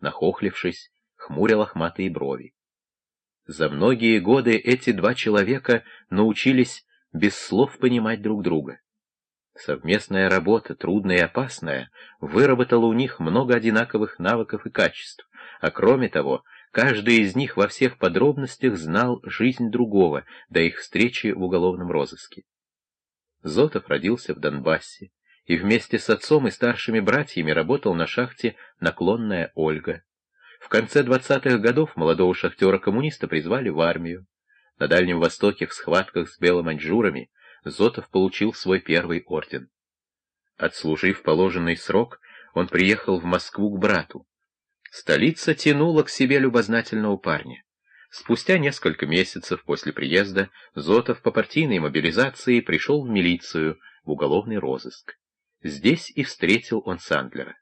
нахохлившись, хмуря лохматые брови. За многие годы эти два человека научились без слов понимать друг друга. Совместная работа, трудная и опасная, выработала у них много одинаковых навыков и качеств, а кроме того, каждый из них во всех подробностях знал жизнь другого до их встречи в уголовном розыске. Зотов родился в Донбассе и вместе с отцом и старшими братьями работал на шахте «Наклонная Ольга». В конце 20-х годов молодого шахтера-коммуниста призвали в армию. На Дальнем Востоке в схватках с беломаньчжурами Зотов получил свой первый орден. Отслужив положенный срок, он приехал в Москву к брату. Столица тянула к себе любознательного парня. Спустя несколько месяцев после приезда Зотов по партийной мобилизации пришел в милицию, в уголовный розыск. Здесь и встретил он Сандлера.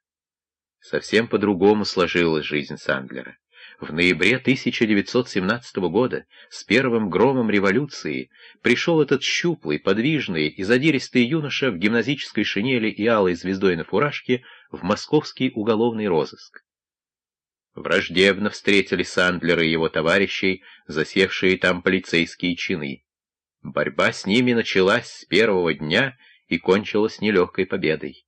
Совсем по-другому сложилась жизнь Сандлера. В ноябре 1917 года, с первым громом революции, пришел этот щуплый, подвижный и задиристый юноша в гимназической шинели и алой звездой на фуражке в московский уголовный розыск. Враждебно встретили Сандлера и его товарищей, засевшие там полицейские чины. Борьба с ними началась с первого дня и кончилась нелегкой победой.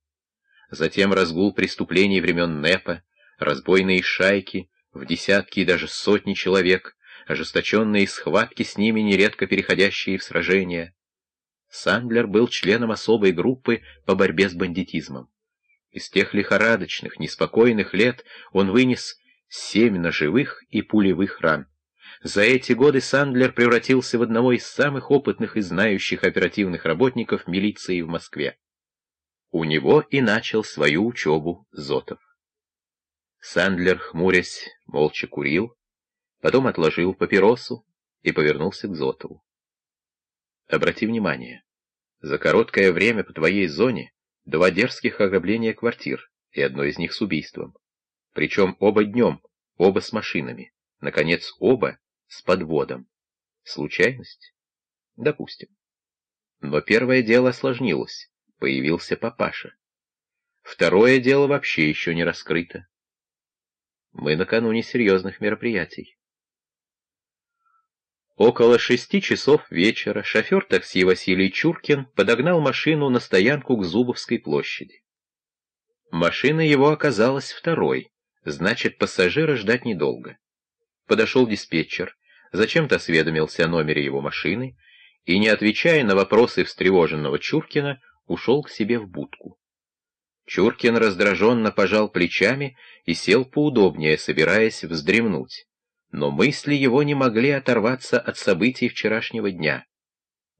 Затем разгул преступлений времен НЭПа, разбойные шайки, в десятки и даже сотни человек, ожесточенные схватки с ними, нередко переходящие в сражения. Сандлер был членом особой группы по борьбе с бандитизмом. Из тех лихорадочных, неспокойных лет он вынес семь ножевых и пулевых ран. За эти годы Сандлер превратился в одного из самых опытных и знающих оперативных работников милиции в Москве. У него и начал свою учебу Зотов. Сандлер, хмурясь, молча курил, потом отложил папиросу и повернулся к Зотову. Обрати внимание, за короткое время по твоей зоне два дерзких ограбления квартир, и одно из них с убийством. Причем оба днем, оба с машинами, наконец, оба с подводом. Случайность? Допустим. Но первое дело осложнилось, появился папаша. Второе дело вообще еще не раскрыто. Мы накануне серьезных мероприятий. Около шести часов вечера шофер такси Василий Чуркин подогнал машину на стоянку к Зубовской площади. Машина его оказалась второй, значит, пассажира ждать недолго. Подошел диспетчер, зачем-то осведомился о номере его машины и, не отвечая на вопросы встревоженного Чуркина, ушел к себе в будку. Чуркин раздраженно пожал плечами и сел поудобнее, собираясь вздремнуть. Но мысли его не могли оторваться от событий вчерашнего дня.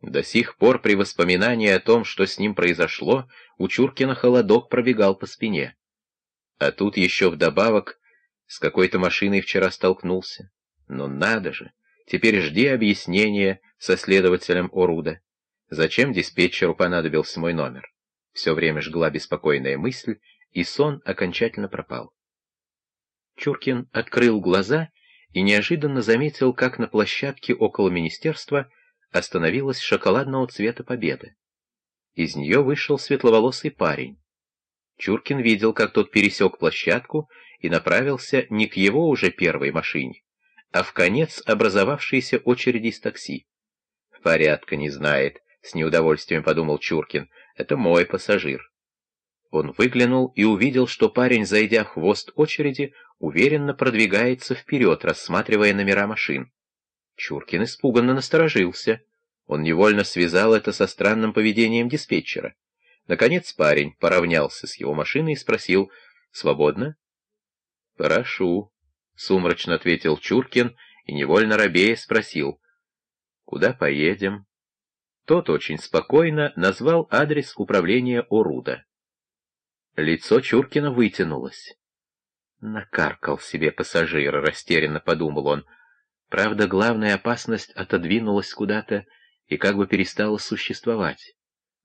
До сих пор при воспоминании о том, что с ним произошло, у Чуркина холодок пробегал по спине. А тут еще вдобавок с какой-то машиной вчера столкнулся. Но надо же, теперь жди объяснения со следователем Оруда. Зачем диспетчеру понадобился мой номер? Все время жгла беспокойная мысль, и сон окончательно пропал. Чуркин открыл глаза и неожиданно заметил, как на площадке около министерства остановилась шоколадного цвета победа. Из нее вышел светловолосый парень. Чуркин видел, как тот пересек площадку и направился не к его уже первой машине, а в конец образовавшейся очереди из такси. «Порядка не знает», — с неудовольствием подумал Чуркин, — «это мой пассажир». Он выглянул и увидел, что парень, зайдя в хвост очереди, уверенно продвигается вперед, рассматривая номера машин. Чуркин испуганно насторожился. Он невольно связал это со странным поведением диспетчера. Наконец парень поравнялся с его машиной и спросил «Свободно?» «Прошу», — сумрачно ответил Чуркин и невольно робея спросил «Куда поедем?» Тот очень спокойно назвал адрес управления Оруда. Лицо Чуркина вытянулось. Накаркал себе пассажира, растерянно подумал он. Правда, главная опасность отодвинулась куда-то и как бы перестала существовать.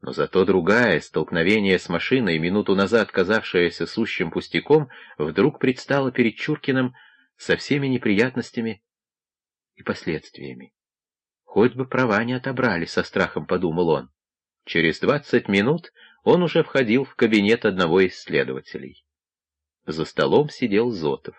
Но зато другая, столкновение с машиной, минуту назад казавшаяся сущим пустяком, вдруг предстала перед Чуркиным со всеми неприятностями и последствиями. Хоть бы права не отобрали, со страхом подумал он. Через двадцать минут он уже входил в кабинет одного из следователей. За столом сидел Зотов.